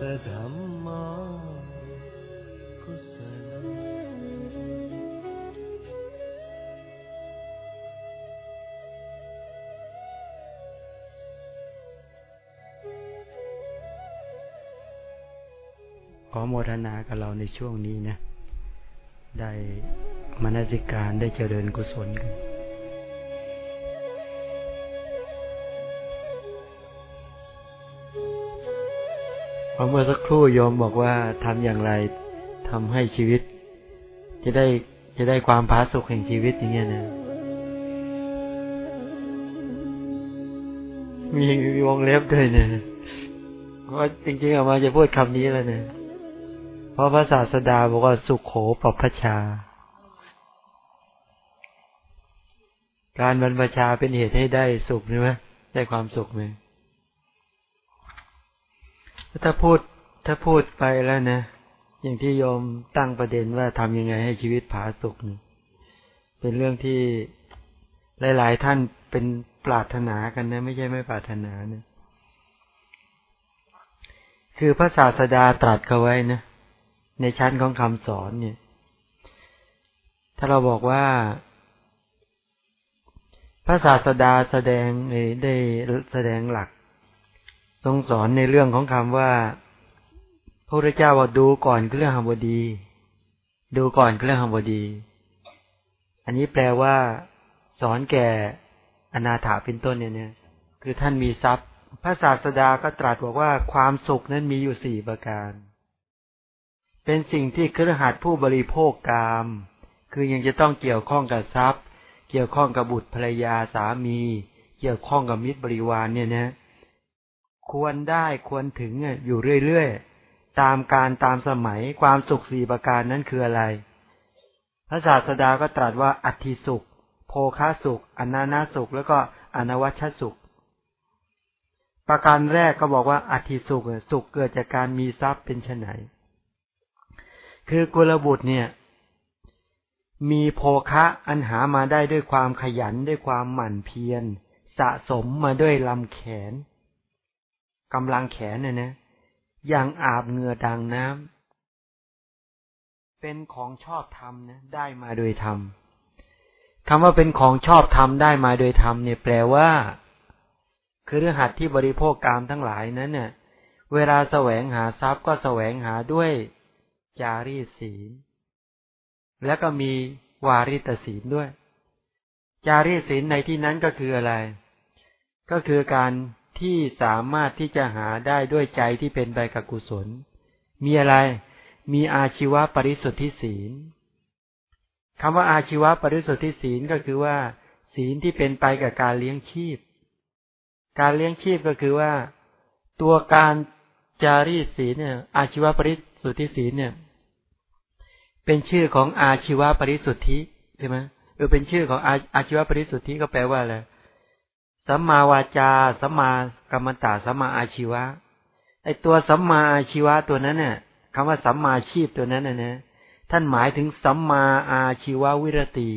ขอโมทนากับเราในช่วงนี้นะ ได้มนสิการได้เจริญกุศลกัน เมื่อสักครู่โยมบอกว่าทำอย่างไรทำให้ชีวิต จะได้จะได้ความผาสุกแห่งชีวิตอย่างเงี้ยนะมีมีวงเล็บด้วยเนี่ยเพราะจริงๆออกมาจะพูดคำนี้แล้วเนี่ยเพราะพระศาสดาบอกว่าสุขโขปปพชา การบรรพชาเป็นเหตุให้ได้สุขใช่ไหมได้ความสุขไหม ถ้าพูดถ้าพูดไปแล้วนะอย่างที่โยมตั้งประเด็นว่าทำยังไงให้ชีวิตผาสุกเป็นเรื่องที่หลาย ๆ ท่านเป็นปรารถนากันนะ ไม่ใช่ไม่ปรารถนานะคือพระศาสดาตรัสเขาไว้นะในชั้นของคำสอนเนี่ย ถ้าเราบอกว่า พระศาสดาแสดงได้แสดงหลัก ทรงสอนในเรื่องของคำว่าพระพุทธเจ้าว่าดูก่อนเครื่องหบดี ดูก่อนเครื่องหบดี อันนี้แปลว่า สอนแก่อนาถาเป็นต้นเนี่ยเนี่ย คือท่านมีทรัพย์ พระศาสดาก็ตรัสบอกว่าความสุขนั้นมีอยู่สี่ประการ เป็นสิ่งที่ครหัสผู้บริโภคกาม คือยังจะต้องเกี่ยวข้องกับทรัพย์ เกี่ยวข้องกับบุตรภรรยาสามี เกี่ยวข้องกับมิตรบริวารเนี่ยนะ ควรได้ควรถึงอยู่เรื่อยๆ ตามการตามสมัยความสุขสี่ประการนั้นคืออะไร พระศาสดาก็ตรัสว่าอัติสุข โภคาสุข อนานาสุข แล้วก็อนวัชสุข ประการแรกก็บอกว่าอัติสุขสุขเกิดจากการมีทรัพย์เป็นไนคือกุลบุตรเนี่ย มีโภคะอันหามาได้ด้วยความขยันด้วยความหมั่นเพียร สะสมมาด้วยลำแขน กำลังแขนเนี่ยนะอย่างอาบเหงื่อดังน้ำเป็นของชอบธรรมนะได้มาโดยธรรมคำว่าเป็นของชอบธรรมได้มาโดยธรรมเนี่ยแปลว่าคือเรื่องหัดที่บริโภคกามทั้งหลายนั้นเนี่ย เวลาแสวงหาทรัพย์ก็แสวงหาด้วยจารีศีล แล้วก็มีวาริตศีลด้วย จารีศีลในที่นั้นก็คืออะไร ก็คือการ ที่สามารถที่จะหาได้ด้วยใจที่เป็นไปกับกุศล มีอะไร มีอาชีวะปริสุทธิศีลคำว่าอาชีวะปริสุทธิศีลก็คือว่า ศีลที่เป็นไปกับการเลี้ยงชีพ การเลี้ยงชีพก็คือว่า ตัวการจารีศีลเนี่ย อาชีวะปริสุทธิศีลเนี่ย เป็นชื่อของอาชีวะปริสุทธิใช่ไหมเออเป็นชื่อของอาอาชีวะปริสุทธิก็แปลว่าอะไร สัมมาวาจา สัมมากรรมตาสัมมาอาชีวะ ไอตัวสัมมาอาชีวะตัวนั้นเนี่ยคำว่าสัมมาชีพตัวนั้นนะนะท่านหมายถึงสัมมาอาชีววิรตี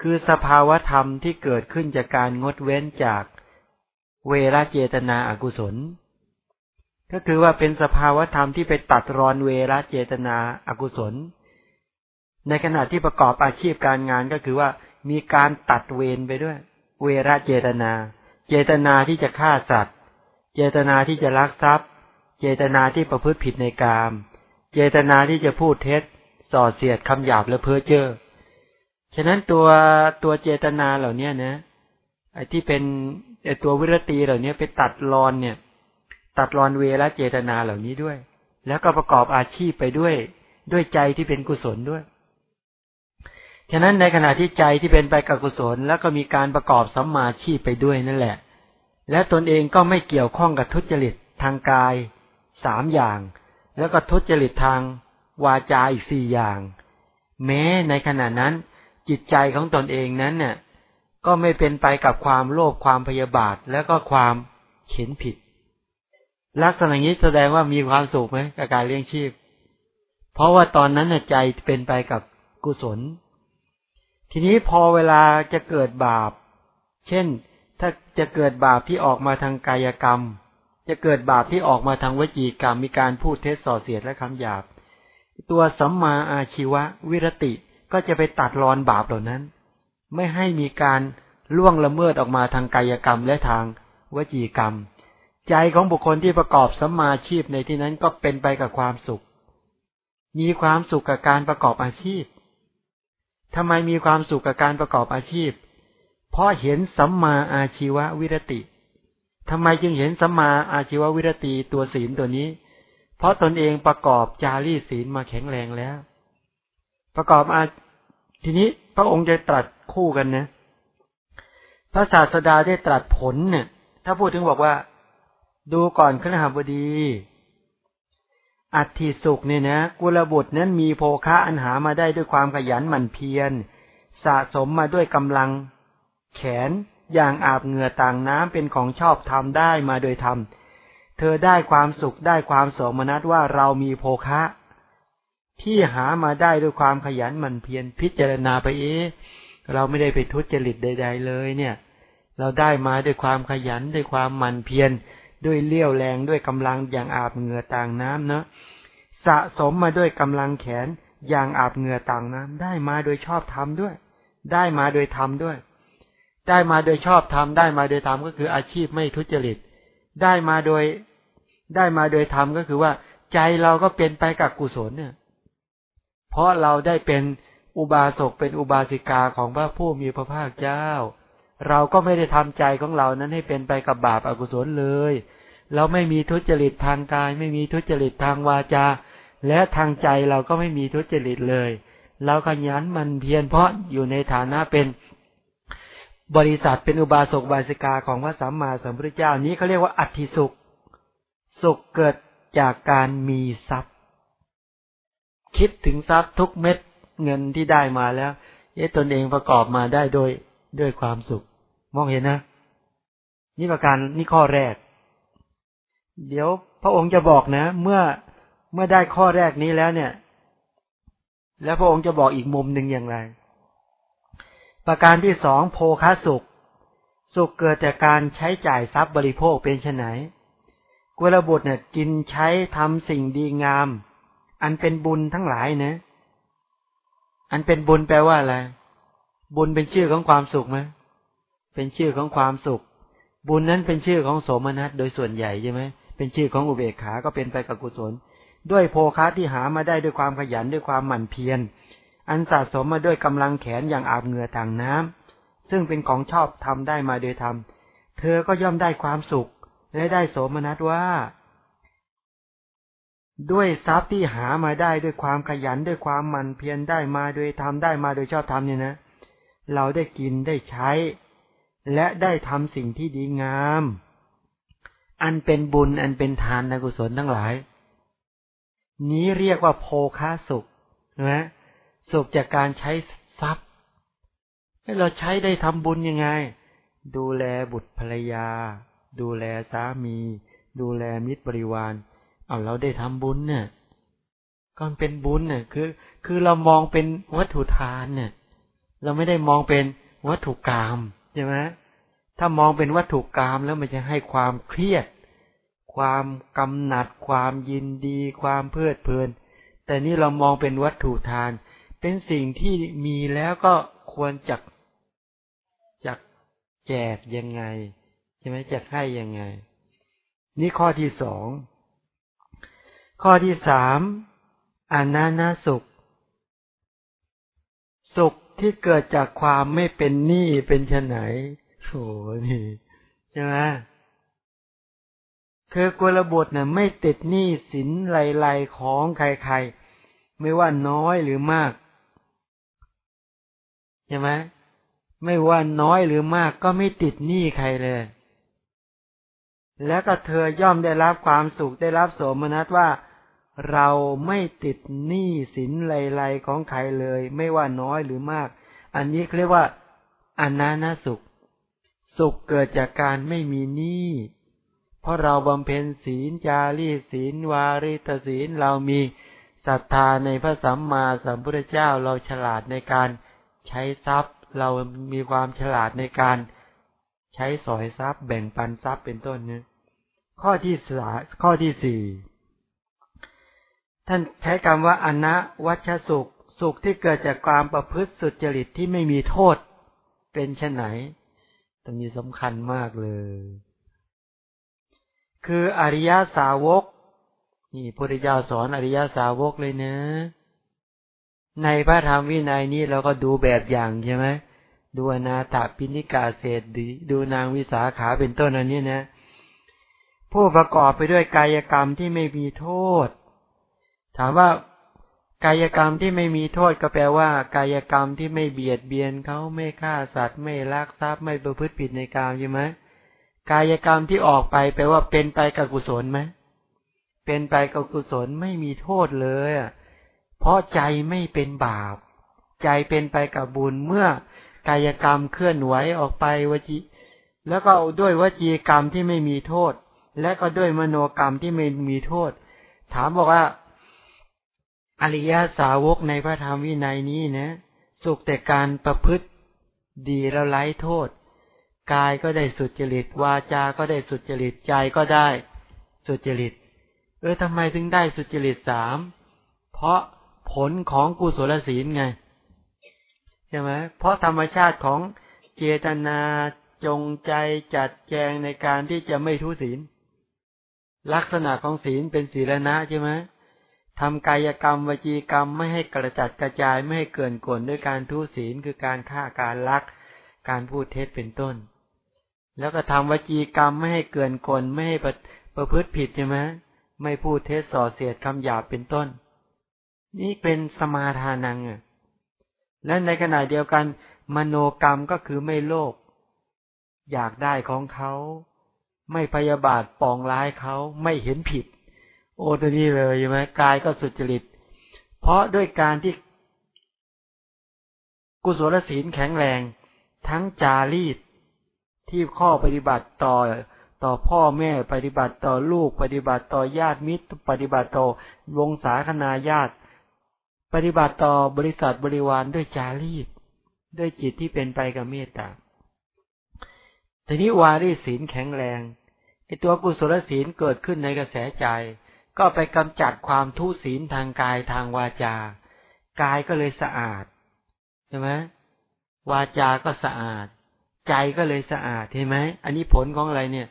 คือสภาวธรรมที่เกิดขึ้นจากการงดเว้นจากเวรเจตนาอากุศล ก็คือว่าเป็นสภาวธรรมที่ไปตัดรอนเวรเจตนาอากุศล ในขณะที่ประกอบอาชีพการงานก็คือว่ามีการตัดเวรไปด้วย เวรเจตนา เจตนาที่จะฆ่าสัตว์ เจตนาที่จะลักทรัพย์ เจตนาที่ประพฤติผิดในกาม เจตนาที่จะพูดเท็จ ส่อเสียดคำหยาบและเพ้อเจ้อฉะนั้นตัวตัวเจตนาเหล่านี้นะไอ้ที่เป็นไอ้ตัววิรตีเหล่านี้ไปตัดรอนเนี่ย ตัดรอนเวรเจตนาเหล่านี้ด้วย แล้วก็ประกอบอาชีพไปด้วยด้วยใจที่เป็นกุศลด้วย ฉะนั้นในขณะที่ใจที่เป็นไปกับกุศล แล้วก็มีการประกอบสัมมาชีพไปด้วยนั่นแหละ และตนเองก็ไม่เกี่ยวข้องกับทุจริตทางกายสามอย่าง แล้วก็ทุจริตทางวาจาอีกสี่อย่าง แม้ในขณะนั้น จิตใจของตนเองนั้นเนี่ยก็ไม่เป็นไปกับความโลภความพยาบาทแล้วก็ความเข็นผิด ลักษณะนี้แสดงว่ามีความสุขไหมกับการเลี้ยงชีพ เพราะว่าตอนนั้นใจเป็นไปกับกุศล ทีนี้พอเวลาจะเกิดบาป เช่น ถ้าจะเกิดบาปที่ออกมาทางกายกรรม จะเกิดบาปที่ออกมาทางวจีกรรม มีการพูดเท็จส่อเสียดและคำหยาบ ตัวสัมมาอาชีวะวิรติก็จะไปตัดรอนบาปเหล่านั้น ไม่ให้มีการล่วงละเมิดออกมาทางกายกรรมและทางวจีกรรม ใจของบุคคลที่ประกอบสัมมาชีพในที่นั้นก็เป็นไปกับความสุข มีความสุขกับการประกอบอาชีพ ทำไมมีความสุขกับการประกอบอาชีพ เพราะเห็นสัมมาอาชีววิรติทำไมจึงเห็นสัมมาอาชีววิรติตัวศีลตัวนี้ เพราะตนเองประกอบจารีศีลมาแข็งแรงแล้ว ประกอบอาทีนี้พระองค์จะตรัสคู่กันนะ พระศาสดาได้ตรัสผลเนี่ย ถ้าพูดถึงบอกว่า ดูก่อนขณหบดี อัติสุขเนี่ยนะกุลบุตรนั้นมีโภคะอันหามาได้ด้วยความขยันหมั่นเพียร สะสมมาด้วยกำลัง แขนอย่างอาบเหงื่อต่างน้ำเป็นของชอบทำได้มาโดยธรรมเธอได้ความสุขได้ความสมนัตว่าเรามีโภคะ ที่หามาได้ด้วยความขยันหมั่นเพียรพิจารณาไปเอ๊เราไม่ได้ไปทุจริตใด ๆ เลย เนี่ย เราได้มาด้วยความขยันด้วยความหมั่นเพียร ด้วยเลี้ยวแรงด้วยกำลังอย่างอาบเหงื่อต่างน้ำเนาะสะสมมาด้วยกำลังแขนอย่างอาบเหงื่อต่างน้ำได้มาโดยชอบทำด้วย ได้มาโดยทำด้วย ได้มาโดยชอบทำได้มาโดยทำก็คืออาชีพไม่ทุจริต ได้มาโดยได้มาโดยทำก็คือว่าใจเราก็เป็นไปกับกุศลเนี่ย เพราะเราได้เป็นอุบาสกเป็นอุบาสิกาของพระผู้มีพระภาคเจ้า เราก็ไม่ได้ทำใจของเรานั้นให้เป็นไปกับบาปอากุศลเลย เราไม่มีทุจริตทางกาย ไม่มีทุจริตทางวาจา และทางใจเราก็ไม่มีทุจริตเลย เราขยันมันเพียรเพราะอยู่ในฐานะเป็นบริษัทเป็นอุบาสกบาสิกาของพระสัมมาสัมพุทธเจ้านี้เขาเรียกว่าอัติสุข สุขเกิดจากการมีทรัพย์ คิดถึงทรัพย์ทุกเม็ดเงินที่ได้มาแล้วเอ๊ะตนเองประกอบมาได้โดยด้วยความสุข มองเห็นนะ นี่ประการนี่ข้อแรก เดี๋ยวพระองค์จะบอกนะ เมื่อเมื่อได้ข้อแรกนี้แล้วเนี่ย แล้วพระองค์จะบอกอีกมุมหนึ่งอย่างไร ประการที่สองโภคาสุข สุขเกิดจากการใช้จ่ายทรัพย์บริโภคเป็นไฉนกุลบุตรเนี่ย กินใช้ทำสิ่งดีงาม อันเป็นบุญทั้งหลายนะ อันเป็นบุญแปลว่าอะไร บุญเป็นชื่อของความสุขไหม เป็นชื่อของความสุข บุญนั้นเป็นชื่อของโสมนัสโดยส่วนใหญ่ใช่ไหมเป็นชื่อของอุเบกขาก็เป็นไปกับกุศล ด้วยโภคะที่หามาได้ด้วยความขยันด้วยความหมั่นเพียรอันสะสมมาด้วยกำลังแขนอย่างอาบเหงื่อต่างน้ำซึ่งเป็นของชอบทำได้มาโดยธรรมเธอก็ย่อมได้ความสุขและได้โสมนัสว่า ด้วยทรัพย์ที่หามาได้ด้วยความขยันด้วยความหมั่นเพียรได้มาโดยทำได้มาโดยชอบทำเนี่ยนะ เราได้กินได้ใช้ และได้ทำสิ่งที่ดีงาม อันเป็นบุญอันเป็นทานในกุศลทั้งหลาย นี้เรียกว่าโภคาสุขนะสุขจากการใช้ทรัพย์ให้เราใช้ได้ทำบุญยังไง ดูแลบุตรภรรยา ดูแลสามี ดูแลมิตรบริวาร เอาเราได้ทำบุญเนี่ยก็เป็นบุญเนี่ยคือ คือเรามองเป็นวัตถุทานเนี่ย เราไม่ได้มองเป็นวัตถุกรรม ใช่ไหมถ้ามองเป็นวัตถุกรรมแล้วมันจะให้ความเครียด ความกำหนัด ความยินดี ความเพลิดเพลิน แต่นี่เรามองเป็นวัตถุทาน เป็นสิ่งที่มีแล้วก็ควรจักจักแจกยังไงใช่ไหมจะให้ยังไง นี่ข้อที่สองข้อที่สามอนานาสุข สุข ที่เกิดจากความไม่เป็นหนี้เป็นชนไหนโหนี่ใช่ไหมคือกุลบุตรเนี่ยไม่ติดหนี้สินไหลๆของใครๆ ไม่ว่าน้อยหรือมากใช่ไหมไม่ว่าน้อยหรือมากก็ไม่ติดหนี้ใครเลย แล้วก็เธอย่อมได้รับความสุขได้รับโสมนัสว่า เราไม่ติดหนี้สินไรๆของใครเลย ไม่ว่าน้อยหรือมาก อันนี้เรียกว่าอันนานาสุข สุขเกิดจากการไม่มีหนี้เพราะเราบำเพ็ญศีลจารีศีลวาริตศีลเรามีศรัทธาในพระสัมมาสัมพุทธเจ้าเราฉลาดในการใช้ทรัพย์ เรามีความฉลาดในการใช้สอยทรัพย์แบ่งปันทรัพย์เป็นต้นเนี่ยข้อที่สาข้อที่สี่ ท่านใช้คำว่าอนะวัชสุข สุขที่เกิดจากความประพฤติสุจริตที่ไม่มีโทษ เป็นเช่นไหน ตรงนี้สำคัญมากเลย คืออริยสาวก นี่พุทธเจ้าสอนอริยสาวกเลยเนะ ในพระธรรมวินัยนี้เราก็ดูแบบอย่างใช่ไหมดูอนาถปิณิกาเศษดูนางวิสาขาเป็นต้นอันนี้นะ ผู้ประกอบไปด้วยกายกรรมที่ไม่มีโทษ ถามว่ากายกรรมที่ไม่มีโทษก็แปลว่า กายกรรมที่ไม่เบียดเบียนเขาไม่ฆ่าสัตว์ ไม่ลักทรัพย์ไม่ประพฤติผิดในกามใช่ไหมกายกรรมที่ออกไปแปลว่าเป็นไปกับกุศลไหมเป็นไปกับกุศลไม่มีโทษเลยเพราะใจไม่เป็นบาป ใจเป็นไปกับบุญเมื่อกายกรรมเคลื่อนไหวออกไปวจี แล้วก็ด้วยวจีกรรมที่ไม่มีโทษ และก็ด้วยมโนกรรมที่ไม่มีโทษ ถามบอกว่า อริยสาวกในพระธรรมวินัยนี้นะ สุขแต่การประพฤติดีแล้วไร้โทษ กายก็ได้สุจริต วาจาก็ได้สุจริต ใจก็ได้สุจริต เออทำไมถึงได้สุจริตสาม เพราะผลของกุศลศีลไง ใช่ไหมเพราะธรรมชาติของเจตนาจงใจจัดแจงในการที่จะไม่ทุศีล ลักษณะของศีลเป็นศีลนะใช่ไหม ทำกายกรรมวจีกรรมไม่ให้กระจัดกระจายไม่ให้เกินกลด้วยการทุศีลคือการฆ่าการลัก การพูดเท็จเป็นต้น แล้วก็ทำวจีกรรมไม่ให้เกินกลไม่ให้ประประพฤติผิดใช่ไหมไม่พูดเท็จส่อเสียดคำหยาบเป็นต้น นี่เป็นสมาทานังอะและในขณะเดียวกัน มโนกรรมก็คือไม่โลภอยากได้ของเขา ไม่พยาบาทปองร้ายเขาไม่เห็นผิด โอ้ตัวนี้เลยใช่ไหมกายก็สุจริต เพราะด้วยการที่กุศลศีลแข็งแรง ทั้งจารีตที่ข้อปฏิบัติต่อต่อพ่อแม่ปฏิบัติต่อลูก ปฏิบัติต่อญาติมิตร ปฏิบัติต่อวงศาคณาญาติ ปฏิบัติต่อบริษัทบริวารด้วยจารีต ด้วยจิตที่เป็นไปกับเมตตาทีนี้วารีศีลแข็งแรงไอตัวกุศลศีลเกิดขึ้นในกระแสใจ ก็ไปกำจัดความทุศีลทางกายทางวาจา กายก็เลยสะอาดใช่ไหมวาจา ก็สะอาด ใจก็เลยสะอาดเห็นไหมอันนี้ผลของอะไรเนี่ย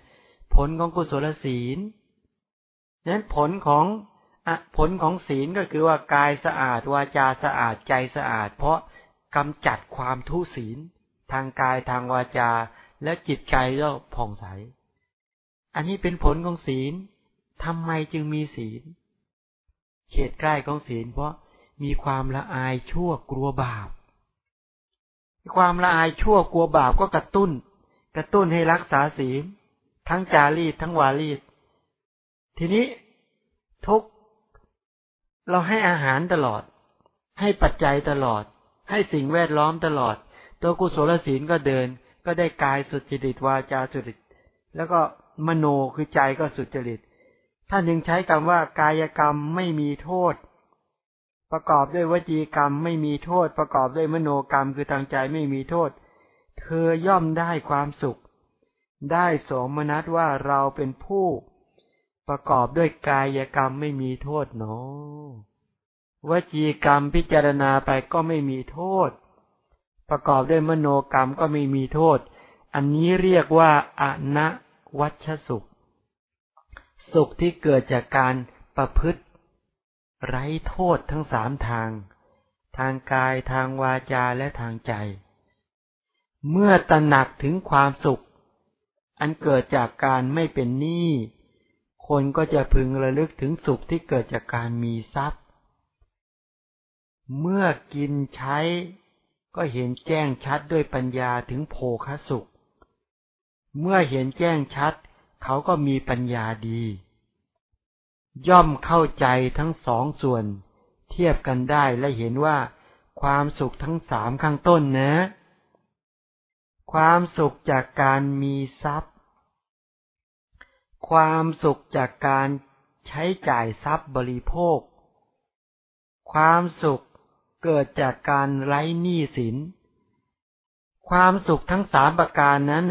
ผลของกุศลศีลนั้นผลของผลของศีลก็คือว่ากายสะอาด วาจาสะอาดใจสะอาด เพราะกำจัดความทุศีล ทางกายทางวาจา และจิตใจก็ผ่องใส อันนี้เป็นผลของศีล ทำไมจึงมีศีล เขตใกล้ของศีล เพราะมีความละอายชั่วกลัวบาป ความละอายชั่วกลัวบาปก็กระตุ้น กระตุ้นให้รักษาศีล ทั้งจารีตทั้งวารีต ทีนี้ทุกเราให้อาหารตลอด ให้ปัจจัยตลอด ให้สิ่งแวดล้อมตลอด ตัวกุศลศีลก็เดิน ก็ได้กายสุจริตวาจาสุจริต แล้วก็มโนคือใจก็สุจริต ท่านยังใช้คำว่ากายกรรมไม่มีโทษ ประกอบด้วยวจีกรรมไม่มีโทษ ประกอบด้วยมโนกรรมคือทางใจไม่มีโทษ เธอย่อมได้ความสุข ได้สมนัตว่าเราเป็นผู้ ประกอบด้วยกายกรรมไม่มีโทษเนาะวจีกรรมพิจารณาไปก็ไม่มีโทษ ประกอบด้วยมโนกรรมก็ไม่มีโทษ อันนี้เรียกว่าอนะวัชสุข สุขที่เกิดจากการประพฤติ ไร้โทษทั้งสามทาง ทางกายทางวาจาและทางใจ เมื่อตระหนักถึงความสุข อันเกิดจากการไม่เป็นหนี้คนก็จะพึงระลึกถึงสุขที่เกิดจากการมีทรัพย์ เมื่อกินใช้ก็เห็นแจ้งชัดด้วยปัญญาถึงโภคสุข เมื่อเห็นแจ้งชัด เขาก็มีปัญญาดี ย่อมเข้าใจทั้งสองส่วน เทียบกันได้และเห็นว่า ความสุขทั้งสามข้างต้นนะ ความสุขจากการมีทรัพย์ ความสุขจากการใช้จ่ายทรัพย์บริโภค ความสุขเกิดจากการไร้หนี้สิน ความสุขทั้งสามประการนั้น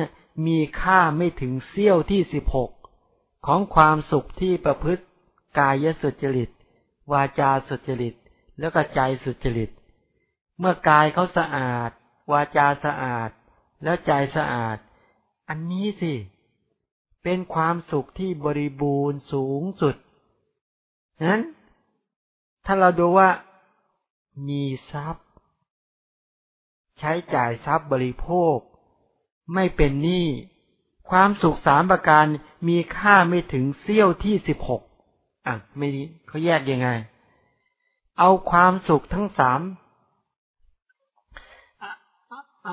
มีค่าไม่ถึงเสี้ยวที่สิบหกของความสุขที่ประพฤติกายสุจริต วาจาสุจริต แล้วก็ใจสุจริต เมื่อกายเขาสะอาด วาจาสะอาด แล้วใจสะอาด อันนี้สิ เป็นความสุขที่บริบูรณ์สูงสุดนั้น ถ้าเราดูว่ามีทรัพย์ ใช้จ่ายทรัพย์บริโภค ไม่เป็นหนี้ ความสุขสามประการมีค่าไม่ถึงเสี้ยวที่สิบหกอะไม่นี้เขาแยกยังไง เอาความสุขทั้งสาม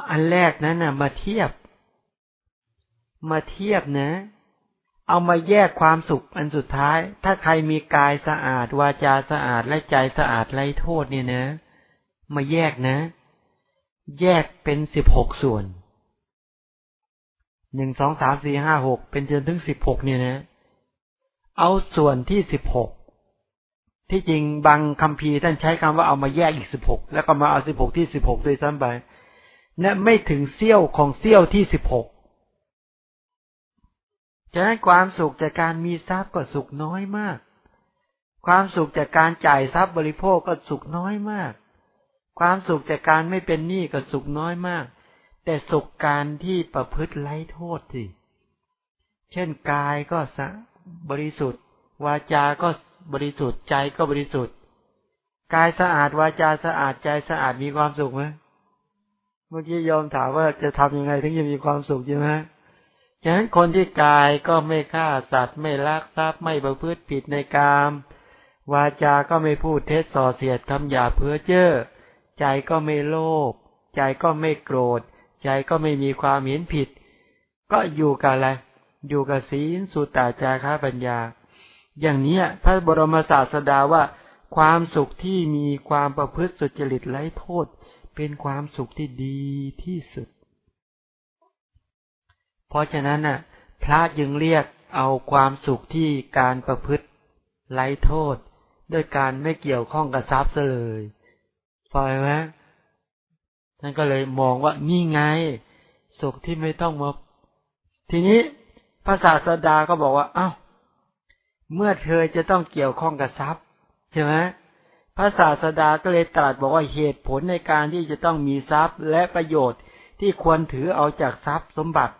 อันแรกนั้นนะมาเทียบ มาเทียบนะ เอามาแยกความสุขอันสุดท้าย ถ้าใครมีกายสะอาด วาจาสะอาดและใจสะอาดไร้โทษเนี่ยนะ มาแยกนะ แยกเป็นสิบหกส่วน หนึ่งสองสามสี่ห้าหกเป็นจนถึงสิบหกเนี่ยนะ เอาส่วนที่สิบหกที่จริงบางคำพีท่านใช้คำว่าเอามาแยกอีกสิบหกแล้วก็มาเอาสิบหกที่สิบหกด้วยซ้ำไปเนี่ยไม่ถึงเสี้ยวของเสี้ยวที่สิบหกฉะนั้นความสุขจากการมีทรัพย์ก็สุขน้อยมาก ความสุขจากการจ่ายทรัพย์บริโภคก็สุขน้อยมาก ความสุขจากการไม่เป็นหนี้ก็สุขน้อยมาก แต่สุขการที่ประพฤติไร้โทษสิ เช่นกายก็สะบริสุทธิ์ วาจา ก็บริสุทธิ์ ใจก็บริสุทธิ์ กายสะอาด วาจาสะอาด ใจสะอาด มีความสุขไหมเมื่อกี้ยอมถามว่าจะทำยังไงถึงจะมีความสุขใช่ไหมฉะนั้นคนที่กายก็ไม่ฆ่าสัตว์ ไม่ลักทรัพย์ ไม่ประพฤติผิดในกาม วาจา ก็ไม่พูดเท็จส่อเสียดคำหยาเพื่อเจ้อ ใจก็ไม่โลภ ใจก็ไม่โกรธ ใจก็ไม่มีความเห็นผิด ก็อยู่กับอะไร อยู่กับศีลสุตตาจาระปัญญา อย่างนี้พระบรมศาสดาว่า ความสุขที่มีความประพฤติสุจริตไร้โทษ เป็นความสุขที่ดีที่สุด เพราะฉะนั้นน่ะ พระจึงเรียกเอาความสุขที่การประพฤติไร้โทษ ด้วยการไม่เกี่ยวข้องกับทรัพย์เลยพอไหม ท่านก็เลยมองว่านี่ไง สุขที่ไม่ต้องมา ทีนี้พระศาสดาก็บอกว่า เอา้า เมื่อเธอจะต้องเกี่ยวข้องกับทรัพย์ใช่ไหมพระศาสดาก็เลยตรัสบอกว่าเหตุผลในการที่จะต้องมีทรัพย์และประโยชน์ที่ควรถือเอาจากทรัพย์สมบัติ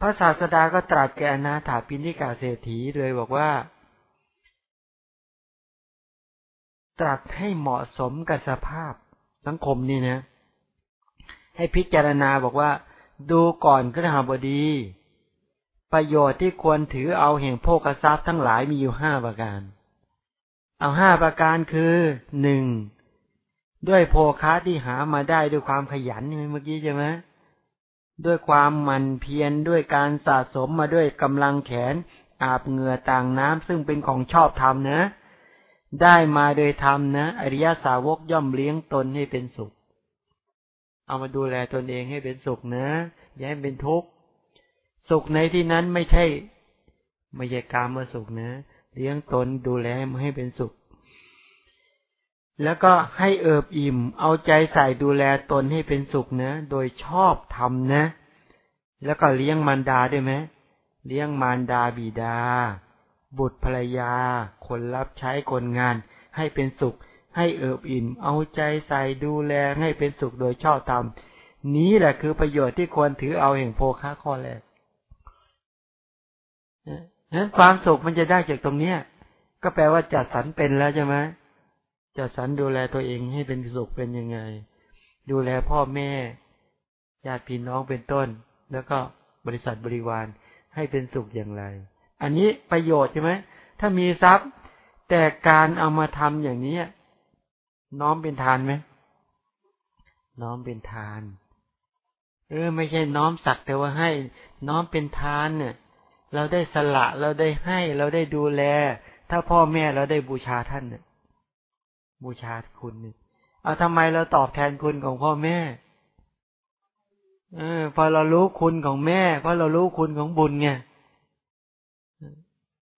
พระศาสดาก็ตรัสแก่นาถาปินิกาเศรษฐีเลยบอกว่า ตรัสให้เหมาะสมกับสภาพ สังคมนี่นะ ให้พิจารณาบอกว่า ดูก่อนกระหาบดี ประโยชน์ที่ควรถือเอาแห่งโภกทรัพย์ทั้งหลายมีอยู่ห้าประการ เอาห้าประการคือหนึ่งด้วยโภคะที่หามาได้ด้วยความขยันเมื่อกี้ใช่ไหมด้วยความมันเพียรด้วยการสะสมมาด้วยกำลังแขน อาบเหงื่อต่างน้ำซึ่งเป็นของชอบธรรมนะ ได้มาโดยธรรมนะ อริยสาวกย่อมเลี้ยงตนให้เป็นสุข เอามาดูแลตนเองให้เป็นสุขนะอย่าให้เป็นทุกข์สุขในที่นั้นไม่ใช่ไม่ใช่กามมาสุขนะ เลี้ยงตนดูแลให้เป็นสุข แล้วก็ให้เอิบอิ่ม เอาใจใส่ดูแลตนให้เป็นสุขนะ โดยชอบทำนะ แล้วก็เลี้ยงมารดาด้วยไหมเลี้ยงมารดาบิดา บุตรภรรยา คนรับใช้คนงาน ให้เป็นสุข ให้เอิบอิ่ม เอาใจใส่ดูแลให้เป็นสุขโดยชอบธรรมนี้แหละคือประโยชน์ที่ควรถือเอาแห่งโภคะข้อแรกนั้นความสุขมันจะได้จากตรงเนี้ย ก็แปลว่าจัดสรรเป็นแล้วใช่ไหมจัดสรรดูแลตัวเองให้เป็นสุขเป็นยังไง ดูแลพ่อแม่ญาติพี่น้องเป็นต้น แล้วก็บริษัทบริวารให้เป็นสุขอย่างไร อันนี้ประโยชน์ใช่ไหมถ้ามีทรัพย์ แต่การเอามาทำอย่างนี้น้อมเป็นทานไหมน้อมเป็นทาน เออ ไม่ใช่น้อมสักแต่ว่าให้ น้อมเป็นทานเนี่ย เราได้สละเราได้ให้ เราได้ดูแล ถ้าพ่อแม่เราได้บูชาท่านเนี่ยบูชาคุณเนี่ยเอาทำไมเราตอบแทนคุณของพ่อแม่ เออ พอเรารู้คุณของแม่เพราะเรารู้คุณของบุญไง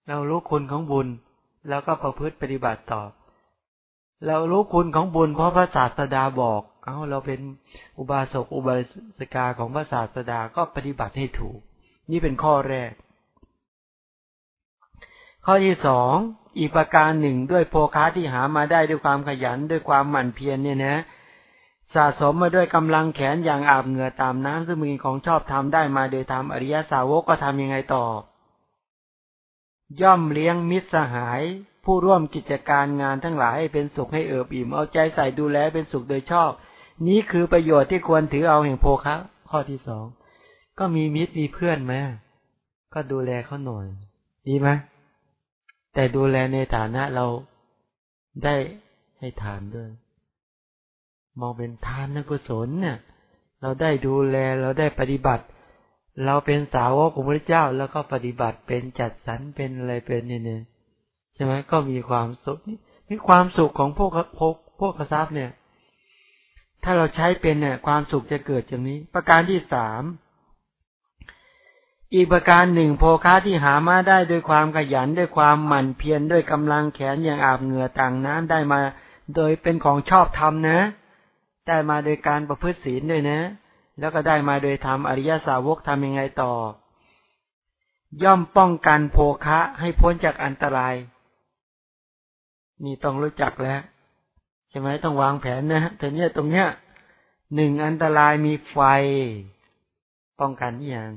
เรารู้คุณของบุญ แล้วก็ประพฤติปฏิบัติต่อ เรารู้คุณของบุญเพราะพระศาสดาบอก เอาเราเป็นอุบาสกอุบาสิกาของพระศาสดาก็ปฏิบัติให้ถูก นี่เป็นข้อแรก ข้อที่สองอีกประการหนึ่งด้วยโภคะที่หามาได้ด้วยความขยันด้วยความหมั่นเพียรเนี่ยนะ สะสมมาด้วยกำลังแขนอย่างอาบเหงื่อตามน้ำซึ่งมีของชอบทำได้มาโดยทำอริยสาวกก็ทำยังไงต่อ ย่อมเลี้ยงมิตรสหาย ผู้ร่วมกิจการงานทั้งหลายให้เป็นสุขให้เอิบอิ่ม เอาใจใส่ดูแลเป็นสุขโดยชอบ นี้คือประโยชน์ที่ควรถือเอาแห่งโภคะข้อที่สองก็มีมิตรมีเพื่อนไหมก็ดูแลเขาหน่อย ดีไหมแต่ดูแลในฐานะเราได้ให้ทานด้วย มองเป็นทานนกุศลเนี่ยเราได้ดูแลเราได้ปฏิบัติ เราเป็นสาวกของพระเจ้าแล้วก็ปฏิบัติเป็นจัดสรรเป็นอะไรเป็นเนี่ยใช่ไหมก็มีความสุขนี่ความสุขของพวกพวกพวกกระซับเนี่ย ถ้าเราใช้เป็นเนี่ย ความสุขจะเกิดจากนี้ ประการที่สามอีกประการหนึ่งโภคะที่หามาได้ด้วยความขยันด้วยความหมั่นเพียรด้วยกำลังแขนอย่างอาบเหงื่อต่างน้ำได้มา โดยเป็นของชอบธรรมนะ ได้มาโดยการประพฤติศีลด้วยนะ แล้วก็ได้มาโดยทำอริยสาวกทำยังไงต่อ ย่อมป้องกันโภคะให้พ้นจากอันตราย นี่ต้องรู้จักแล้วใช่ไหมต้องวางแผนนะแต่เนี้ยตรงเนี้ยหนึ่งอันตรายมีไฟ ป้องกันอย่าง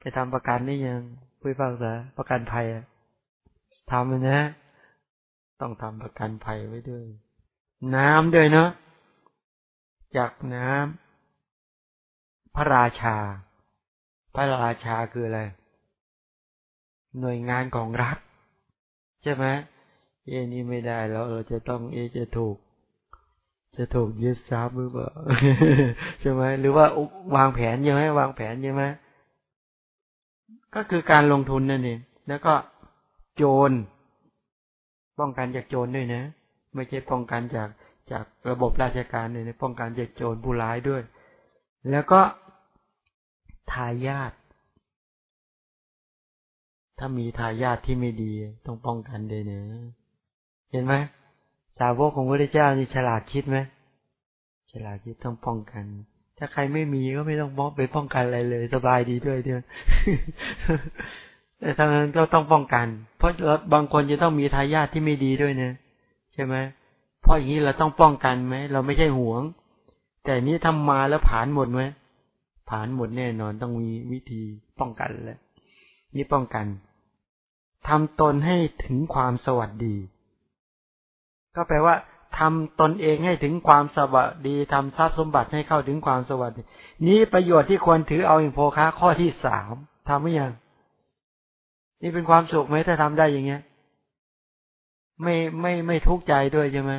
ไปทำประกันนี่ยังคุยฟังซะประกันภัยทำเลยนะ ต้องทำประกันภัยไว้ด้วย น้ำด้วยเนาะ จากน้ำพระราชา พระราชาคืออะไร หน่วยงานของรัฐ ใช่ไหมเอนี่ไม่ได้แล้วเราจะต้องเอจะถูก จะถูกยึดทรัพย์หรือเปล่าใช่ไหมหรือว่าวางแผนใช่ไหมวางแผนใช่ไหมก็คือการลงทุนนั่นเองแล้วก็โจร ป้องกันจากโจรด้วยนะ ไม่ใช่ป้องกันจาก จากระบบราชการเนี่ยป้องกันจากโจรผู้ร้ายด้วย แล้วก็ทายาทถ้ามีทายาทที่ไม่ดีต้องป้องกันเลยเนะเห็นไหมสาวกของพระเจ้านี่ฉลาดคิดไหมฉลาดคิดต้องป้องกัน ถ้าใครไม่มีก็ไม่ต้องมอบไปป้องกันอะไรเลย สบายดีด้วยเดียวแต่ทั้งนั้นก็ต้องป้องกัน เพราะบางคนจะต้องมีทายาทที่ไม่ดีด้วยเนี่ยใช่ไหม เพราะอย่างนี้เราต้องป้องกันไหมเราไม่ใช่หวง แต่นี้ทำมาแล้วผ่านหมดไหมผ่านหมดแน่นอนต้องมีวิธีป้องกันแหละนี่ป้องกันทำตนให้ถึงความสวัสดี ก็แปลว่าทำตนเองให้ถึงความสวัสดีทำทรัพย์สมบัติให้เข้าถึงความสวัสดี นี้ประโยชน์ที่ควรถือเอาอย่างโพคาข้อที่สามทำไม่ยัง นี่เป็นความสุขไหมถ้าทำได้อย่างเงี้ย ไม่ไม่ไม่ทุกข์ใจด้วยใช่ไหม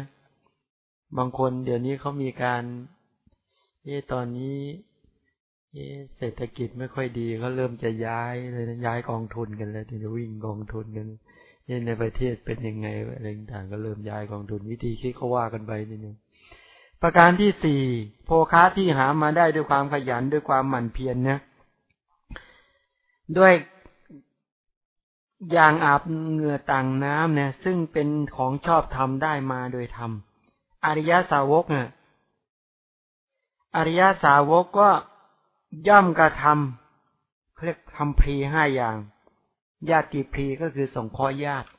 บางคนเดี๋ยวนี้เขามีการเอตอนนี้เอเศรษฐกิจไม่ค่อยดีเขาเริ่มจะย้ายเลยย้ายกองทุนกันแล้วจะวิ่งกองทุนกันนี่ในประเทศเป็นยังไงอะไรต่างก็เริ่มย้ายกองทุนวิธีคิดเขาว่ากันไปนี่นึงประการที่สี่โภคะที่หามาได้ด้วยความขยันด้วยความหมั่นเพียรนนะด้วยอย่างอาบเหงื่อต่างน้ำเนี่ยซึ่งเป็นของชอบทำได้มาโดยธรรม อริยสาวกเนี่ยอริยสาวกก็ย่อมกระทำเรียกทำพรีห้าอย่าง ญาติพรีก็คือส่งข้อญาติ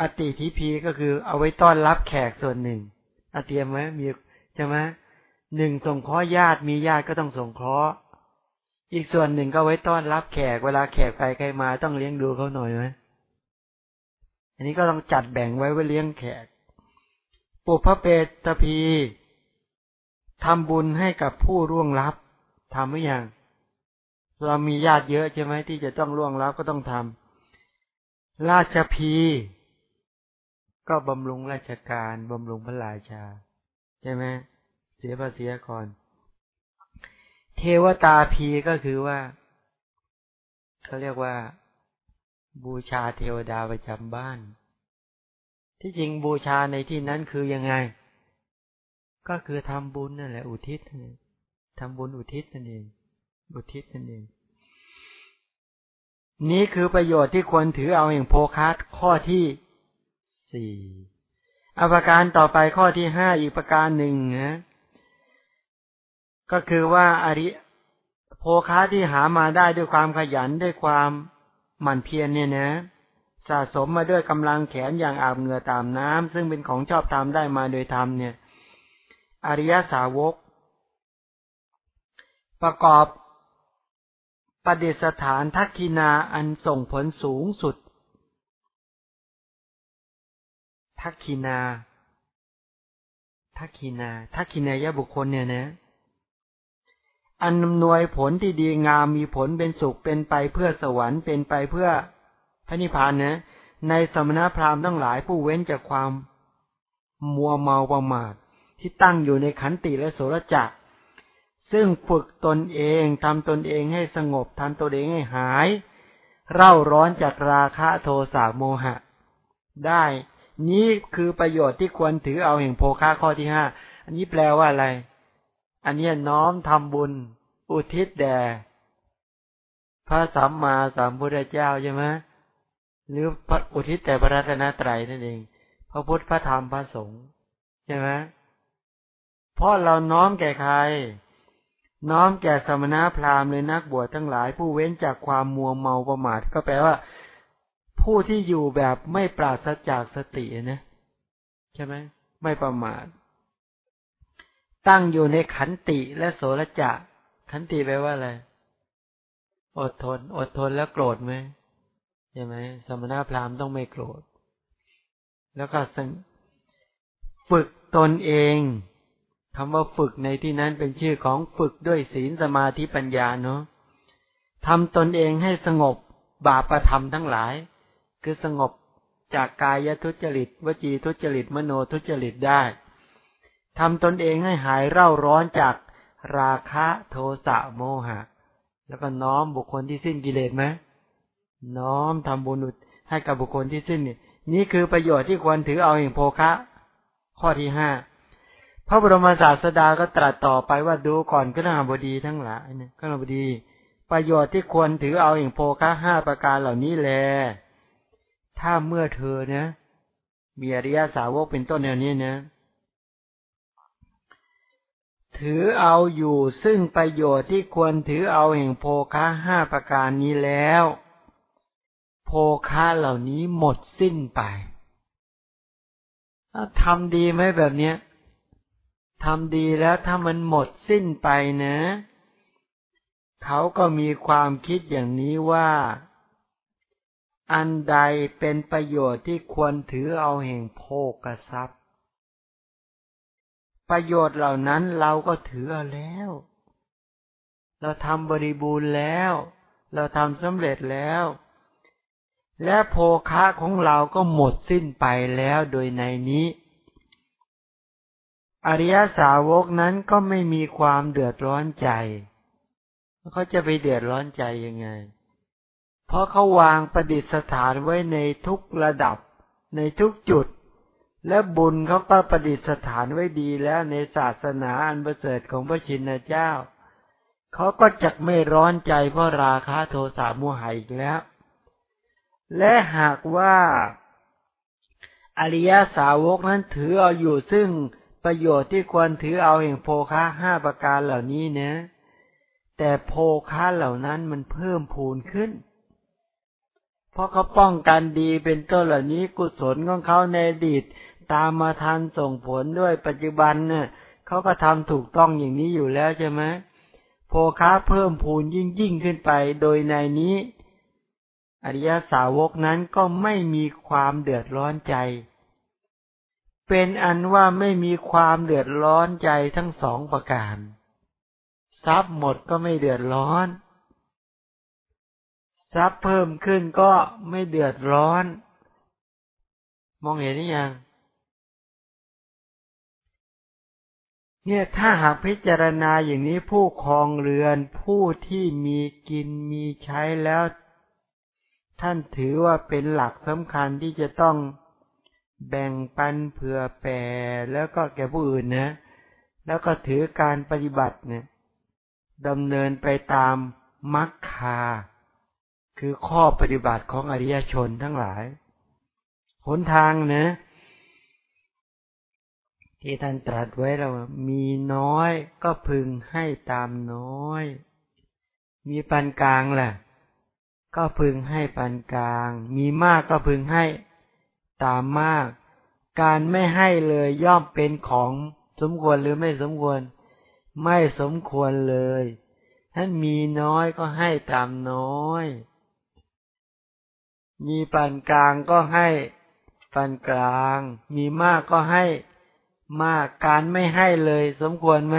อติทิพีก็คือเอาไว้ต้อนรับแขกส่วนหนึ่งอาเตรียมไหมมีใช่ไหมหนึ่งส่งข้อญาติมีญาติก็ต้องส่งข้ออีกส่วนหนึ่งก็ไว้ต้อนรับแขกเวลาแขกไปใครมาต้องเลี้ยงดูเขาหน่อยไหมอันนี้ก็ต้องจัดแบ่งไว้ไว้เลี้ยงแขก ปุพเปตพีทำบุญให้กับผู้ร่วงรับทำหรือยังเรามีญาติเยอะใช่ไหมที่จะต้องร่วงรับก็ต้องทำราชพี ก็บำรุงราชการบำรุงพระราชา ใช่ไหมเสียภาษีก่อนเทวตาพีก็คือว่าเขาเรียกว่า บูชาเทวดาประจำบ้าน ที่จริงบูชาในที่นั้นคือยังไง ก็คือทำบุญนั่นแหละ อุทิศทำบุญอุทิศนั่นเอง อุทิศนั่นเอง นี้คือประโยชน์ที่ควรถือเอาอย่างโพคัสข้อที่สี่อภิการต่อไปข้อที่ห้าอีกประการหนึ่งนะก็คือว่าอริโภคะที่หามาได้ด้วยความขยันด้วยความหมั่นเพียรเนี่ยนะ สะสมมาด้วยกำลังแขนอย่างอาบเหงื่อตามน้ำซึ่งเป็นของชอบทำได้มาโดยธรรมเนี่ย อริยสาวก ประกอบประดิษฐานทักกินาอันส่งผลสูงสุด ทักกินาทักกินาทักกินายบุคคลเนี่ยนะ อันนำนวยผลที่ดีงามมีผลเป็นสุขเป็นไปเพื่อสวรรค์เป็นไปเพื่อ พระนิพพานนะ ในสมณพราหมณ์ทั้งหลายผู้เว้นจากความมัวเมาประมาท ที่ตั้งอยู่ในขันติและโสรจักซึ่งฝึกตนเองทำตนเองให้สงบทำตนเองให้หาย เร่าร้อนจากราคะโทสะโมหะ ได้ นี้คือประโยชน์ที่ควรถือเอาแห่งโภคะข้อที่ห้าอันนี้แปลว่าอะไร อันนี้น้อมทำบุญ อุทิศแด่พระสัมมาสัมพุทธเจ้าใช่ไหม หรือพระอุทิศแต่พระรัตนตรัยนั่นเอง พระพุทธพระธรรมพระสงฆ์ใช่ไหมเพราะเราน้อมแก่ใคร น้อมแก่สมณะพราหมณ์เลยนักบวชทั้งหลาย ผู้เว้นจากความมัวเมาประมาทก็แปลว่า ผู้ที่อยู่แบบไม่ปราศจากสตินะใช่ไหมไม่ประมาท ตั้งอยู่ในขันติและโสรจะขันติแปลว่าอะไรอดทน อดทนแล้วโกรธไหม ใช่ไหมสมณพราหมณ์ต้องไม่โกรธ แล้วก็ฝึกตนเองคำว่าฝึกในที่นั้นเป็นชื่อของฝึกด้วยศีลสมาธิปัญญาเนาะทำตนเองให้สงบบาปธรรมทั้งหลาย คือสงบจากกายทุจริต วจีทุจริต มโนทุจริตได้ทำตนเองให้หายเร่าร้อนจากราคะโทสะโมหะ แล้วก็น้อมบุคคลที่สิ้นกิเลสไหม น้อมทำบุญให้กับบุคคลที่สิ้นนี่นี่คือประโยชน์ที่ควรถือเอาอย่างโภคะ ข้อที่ห้าพระบรมศาสดาก็ตรัสต่อไปว่าดูก่อนก็นาบดีทั้งหลายเนี่ยก็นาบดี ประโยชน์ที่ควรถือเอาอย่างโภคะห้าประการเหล่านี้แล ถ้าเมื่อเธอเนี่ยมีอริยสาวกเป็นต้นแนวนี้นะถือเอาอยู่ซึ่งประโยชน์ที่ควรถือเอาแห่งโภคะห้าประการนี้แล้ว โภคะเหล่านี้หมดสิ้นไปทำดีไหมแบบเนี้ยทำดีแล้วถ้ามันหมดสิ้นไปนะ เขาก็มีความคิดอย่างนี้ว่า อันใดเป็นประโยชน์ที่ควรถือเอาแห่งโภกทรัพย์ ประโยชน์เหล่านั้นเราก็ถือเอาแล้ว เราทำบริบูรณ์แล้ว เราทำสำเร็จแล้ว และโภคะของเราก็หมดสิ้นไปแล้วโดยในนี้ อริยสาวกนั้นก็ไม่มีความเดือดร้อนใจเขาจะไปเดือดร้อนใจยังไง เพราะเขาวางประดิษฐานไว้ในทุกระดับในทุกจุด และบุญเขาก็ประดิษฐานไว้ดีแล้วในศาสนาอันประเสริฐของพระชินเจ้า เขาก็จะไม่ร้อนใจเพราะราคาโทสะมัวหายอีกแล้ว และหากว่าอริยสาวกนั้นถือเอาอยู่ซึ่งประโยชน์ที่ควรถือเอาอย่งโภคะห้าประการเหล่านี้เนะ แต่โภคะเหล่านั้นมันเพิ่มพูนขึ้น เพราะเขาป้องกันดีเป็นต้นเหล่านี้กุศลของเขาในอดีตตามมาทันส่งผลด้วยปัจจุบันเนี่ยเขาก็ทำถูกต้องอย่างนี้อยู่แล้วใช่ไหมโภคะเพิ่มพูนยิ่งยิ่งขึ้นไป โดยในนี้ อริยสาวกนั้นก็ไม่มีความเดือดร้อนใจ เป็นอันว่าไม่มีความเดือดร้อนใจทั้งสองประการ ทรัพย์หมดก็ไม่เดือดร้อน ทรัพย์เพิ่มขึ้นก็ไม่เดือดร้อน มองเห็นหรือยังเนี่ยถ้าหากพิจารณาอย่างนี้ผู้ครองเรือนผู้ที่มีกินมีใช้แล้ว ท่านถือว่าเป็นหลักสำคัญที่จะต้องแบ่งปันเผื่อแผ่แล้วก็แก่ผู้อื่นนะ แล้วก็ถือการปฏิบัติเนี่ยดำเนินไปตามมรรคา คือข้อปฏิบัติของอริยชนทั้งหลาย หนทางเนะ ที่ท่านตรัสไว้เรามีน้อยก็พึงให้ตามน้อย มีปานกลางแหละ ก็พึงให้ปานกลาง มีมากก็พึงให้ตามมาก การไม่ให้เลยย่อมเป็นของสมควรหรือไม่สมควร ไม่สมควรเลยท่านมีน้อยก็ให้ตามน้อย มีปานกลางก็ให้ปานกลาง มีมากก็ให้มาก การไม่ให้เลย สมควรไหม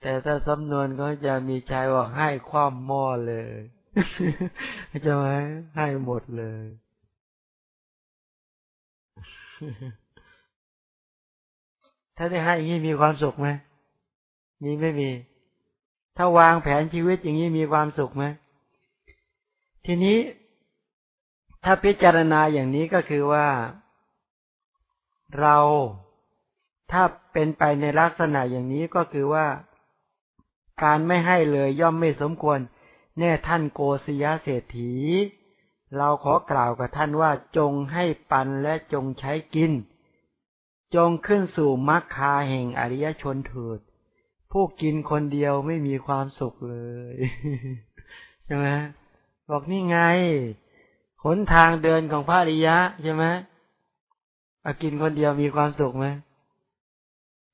แต่ถ้าสำนวนก็จะมีชายว่าให้ความหม้อเลย จะไหมให้หมดเลย ถ้าได้ให้อย่างนี้มีความสุขไหมมีไม่มี ถ้าวางแผนชีวิตอย่างนี้มีความสุขไหมทีนี้ถ้าพิจารณาอย่างนี้ก็คือว่า เราถ้าเป็นไปในลักษณะอย่างนี้ก็คือว่า การไม่ให้เลยย่อมไม่สมควร แน่ท่านโกศยเศรษฐี เราขอกล่าวกับท่านว่าจงให้ปันและจงใช้กิน จงขึ้นสู่มรรคาแห่งอริยชนเถิด ผู้กินคนเดียวไม่มีความสุขเลย ใช่ไหมบอกนี่ไงหนทางเดินของพระอริยะใช่ไหมอากินคนเดียวมีความสุขไหม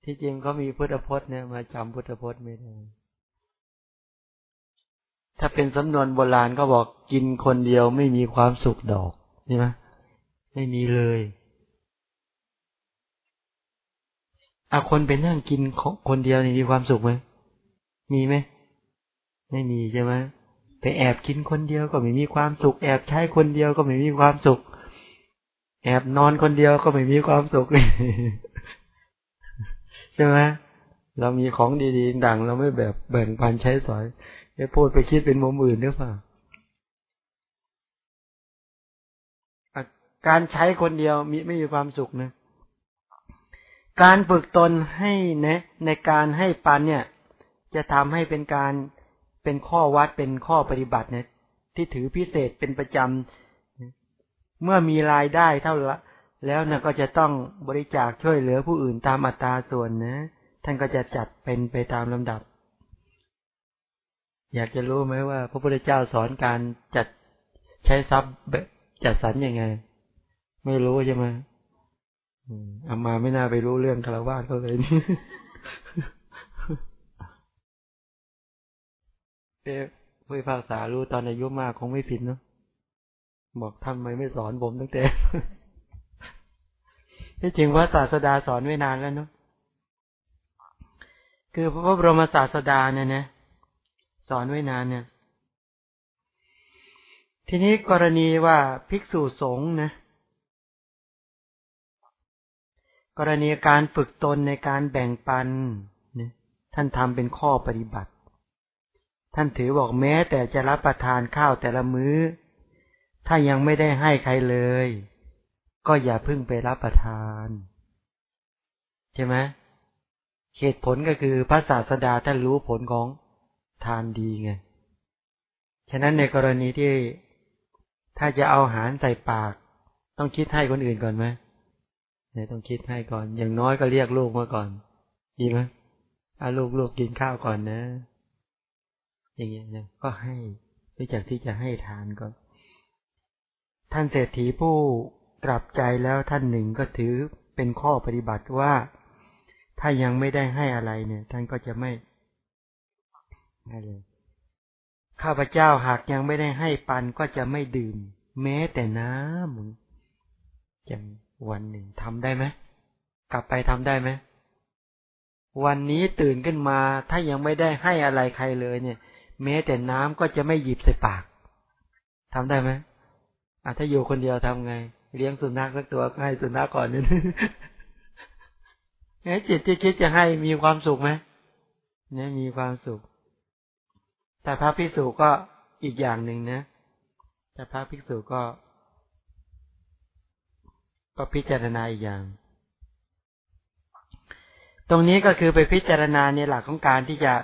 ที่จริงเขามีพุทธพจน์เนี่ยมาจำพุทธพจน์ไม่ได้ ถ้าเป็นสำนวนโบราณก็บอกกินคนเดียวไม่มีความสุขดอกใช่ไหมไม่มีเลยอาคนเป็นนั่งกินคนเดียวนี่มีความสุขไหมมีไหมไม่มีใช่ไหมไปแอบกินคนเดียวก็ไม่มีความสุข แอบใช้คนเดียวก็ไม่มีความสุข แอบนอนคนเดียวก็ไม่มีความสุขเลยช่ไหมเรามีของดีๆดังเราไม่แบบแบ่งปันใช้สอย ไปพูดไปคิดเป็นมุมอื่นหรือเปล่าการใช้คนเดียวมีไม่มีความสุขนะการฝึกตนให้นะในการให้ปันเนี่ย จะทำให้เป็นการเป็นข้อวัดเป็นข้อปฏิบัติเนี่ย ที่ถือพิเศษเป็นประจำเมื่อมีรายได้เท่าละแล้วนะก็จะต้องบริจาคช่วยเหลือผู้อื่นตามอัตราส่วนนะ ท่านก็จะจัดเป็นไปตามลำดับ อยากจะรู้ไหมว่า พระพุทธเจ้าสอนการจัดใช้ทรัพย์จัดสรรยังไง ไม่รู้ใช่ไหมอามาไม่น่าไปรู้เรื่องคารวะเขาเลยนี่เอ๊ะผู้ภาษารู้ตอนอายุมากคงไม่ผิดเนาะบอกทำไมไม่สอนผมตั้งแต่ที่จริงว่าศาสดาสอนไว้นานแล้วเนาะคือพระบรมศาสดาเนี่ยนะ สอนไว้นานเนี่ย ทีนี้กรณีว่าภิกษุสงฆ์นะ กรณีการฝึกตนในการแบ่งปันเนี่ยท่านทำเป็นข้อปฏิบัติ ท่านถือบอกแม้แต่จะรับประทานข้าวแต่ละมื้อ ถ้ายังไม่ได้ให้ใครเลย ก็อย่าพึ่งไปรับประทาน ใช่ไหมเหตุผลก็คือพระศาสดาท่านรู้ผลของ ทานดีไง ฉะนั้นในกรณีที่ถ้าจะเอาอาหารใส่ปาก ต้องคิดให้คนอื่นก่อนไหมเนี่ยต้องคิดให้ก่อน อย่างน้อยก็เรียกลูกมาก่อน ดีไหมเอาลูกลูกกินข้าวก่อนนะ อย่างเงี้ยนะก็ให้ด้วยจากที่จะให้ทานก่อน ท่านเศรษฐีผู้กลับใจแล้วท่านหนึ่งก็ถือเป็นข้อปฏิบัติว่า ถ้ายังไม่ได้ให้อะไรเนี่ย ท่านก็จะไม่ ให้เลย ข้าพเจ้าหากยังไม่ได้ให้ปันก็จะไม่ดื่ม แม้แต่น้ำจังวันหนึ่งทำได้ไหมกลับไปทำได้ไหมวันนี้ตื่นขึ้นมา ถ้ายังไม่ได้ให้อะไรใครเลยเนี่ย แม้แต่น้ำก็จะไม่หยิบใส่ปากทำได้ไหมอะถ้าอยู่คนเดียวทำไง เลี้ยงสุนัขสักตัวก็ให้สุนัขก่อนนึงเนี่ยจิตที่คิดจะให้มีความสุขไหมเนี่ยมีความสุข แต่พระภิกษุก็อีกอย่างหนึ่งนะ แต่พระภิกษุก็ ก็พิจารณาอีกอย่าง ตรงนี้ก็คือไปพิจารณาในหลักของการที่จะ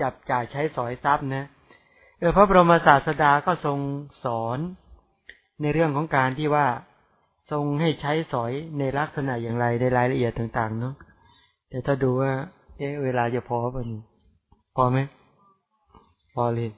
จับจ่ายใช้สอยทรัพย์นะเออพระบรมศาสดาก็ทรงสอนในเรื่องของการที่ว่าทรงให้ใช้สอยในลักษณะอย่างไรในรายละเอียดต่าง ๆ เนาะแต่ถ้าดูว่า เอ๊ะเวลาจะพอป่ะนี่พอไหม พอเลย